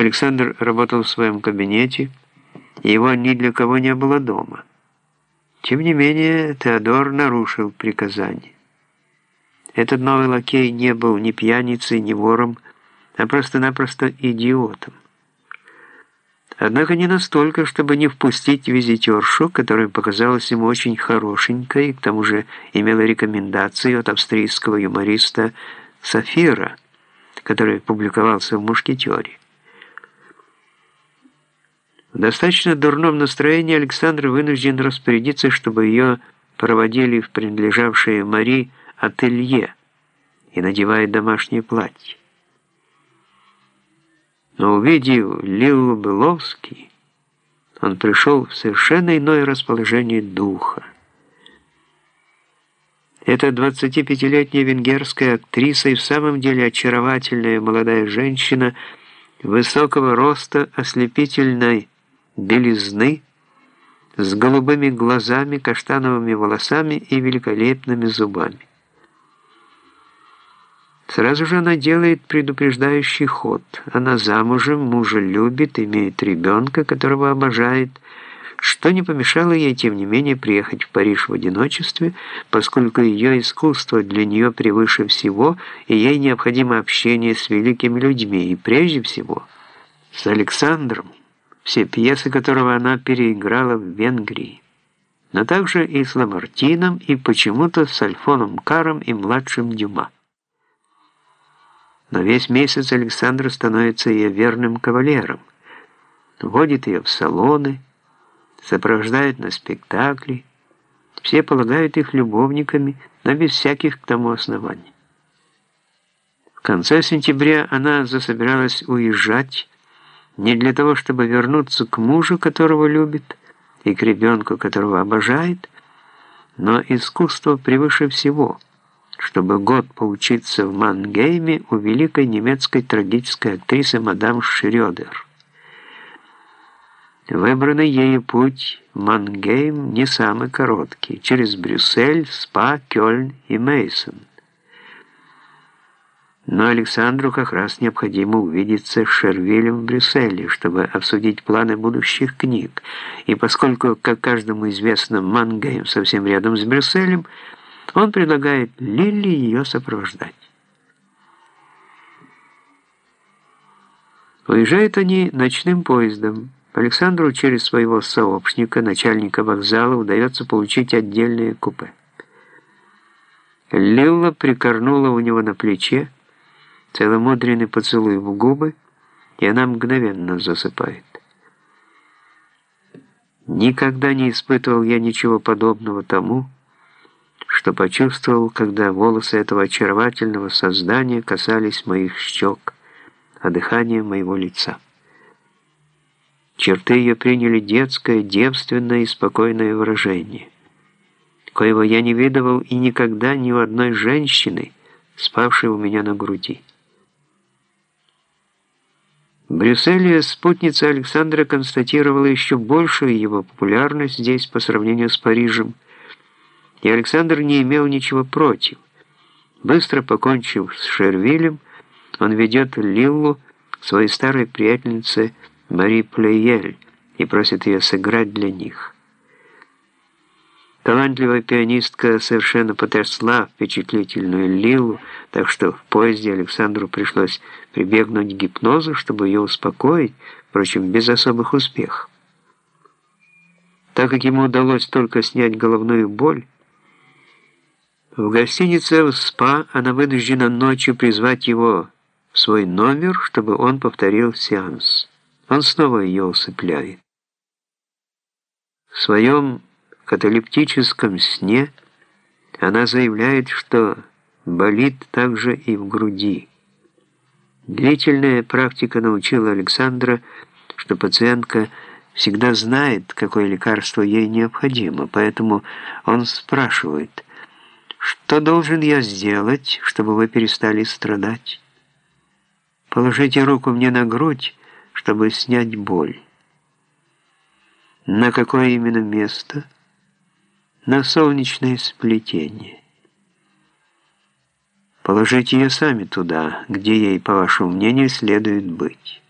Александр работал в своем кабинете, и его ни для кого не было дома. Тем не менее, Теодор нарушил приказание. Этот новый лакей не был ни пьяницей, ни вором, а просто-напросто идиотом. Однако не настолько, чтобы не впустить визитершу, которая показалась ему очень хорошенькой к тому же имела рекомендации от австрийского юмориста Сафира, который публиковался в «Мушкетере». Достаточно дурном настроении Александр вынужден распорядиться, чтобы ее проводили в принадлежавшее Мари ателье и надевает домашнее платье. Но увидев Лилу Беловский, он пришел в совершенно иное расположение духа. Эта 25-летняя венгерская актриса и в самом деле очаровательная молодая женщина высокого роста, ослепительной белизны, с голубыми глазами, каштановыми волосами и великолепными зубами. Сразу же она делает предупреждающий ход. Она замужем, мужа любит, имеет ребенка, которого обожает, что не помешало ей, тем не менее, приехать в Париж в одиночестве, поскольку ее искусство для нее превыше всего, и ей необходимо общение с великими людьми, и прежде всего с Александром, все пьесы которого она переиграла в Венгрии, но также и с Ламартином, и почему-то с Альфоном Каром и младшим Дюма. Но весь месяц Александр становится ее верным кавалером, водит ее в салоны, сопровождает на спектакли. Все полагают их любовниками, но без всяких к тому оснований. В конце сентября она засобиралась уезжать не для того, чтобы вернуться к мужу, которого любит, и к ребенку, которого обожает, но искусство превыше всего – чтобы год поучиться в Мангейме у великой немецкой трагической актрисы мадам Шрёдер. Выбранный ею путь Мангейм не самый короткий, через Брюссель, Спа, Кёльн и Мейсон. Но Александру как раз необходимо увидеться с Шервилем в Брюсселе, чтобы обсудить планы будущих книг. И поскольку, как каждому известно, Мангейм совсем рядом с Брюсселем, он предлагает Лили ее сопровождать. Уезжают они ночным поездом. Александру через своего сообщника, начальника вокзала, удается получить отдельное купе. Лилла прикорнула у него на плече, целомудренный поцелуй в губы, и она мгновенно засыпает. Никогда не испытывал я ничего подобного тому, что почувствовал, когда волосы этого очаровательного создания касались моих щек, а дыхание моего лица. Черты ее приняли детское, девственное и спокойное выражение, коего я не видывал и никогда ни у одной женщины, спавшей у меня на груди. В Брюсселе спутница Александра констатировала еще большую его популярность здесь по сравнению с Парижем, и Александр не имел ничего против. Быстро покончив с Шервилем, он ведет Лиллу своей старой приятельнице Мари Плеель и просит ее сыграть для них. Талантливая пианистка совершенно потрясла впечатлительную Лилу, так что в поезде Александру пришлось прибегнуть к гипнозу, чтобы ее успокоить, впрочем, без особых успехов. Так как ему удалось только снять головную боль, в гостинице в СПА она вынуждена ночью призвать его в свой номер, чтобы он повторил сеанс. Он снова ее усыпляет. В своем каталептическом сне она заявляет, что болит также и в груди. Длительная практика научила Александра, что пациентка всегда знает, какое лекарство ей необходимо, поэтому он спрашивает – что должен я сделать, чтобы вы перестали страдать? Положите руку мне на грудь, чтобы снять боль. На какое именно место? На солнечное сплетение. Положите ее сами туда, где ей, по вашему мнению, следует быть.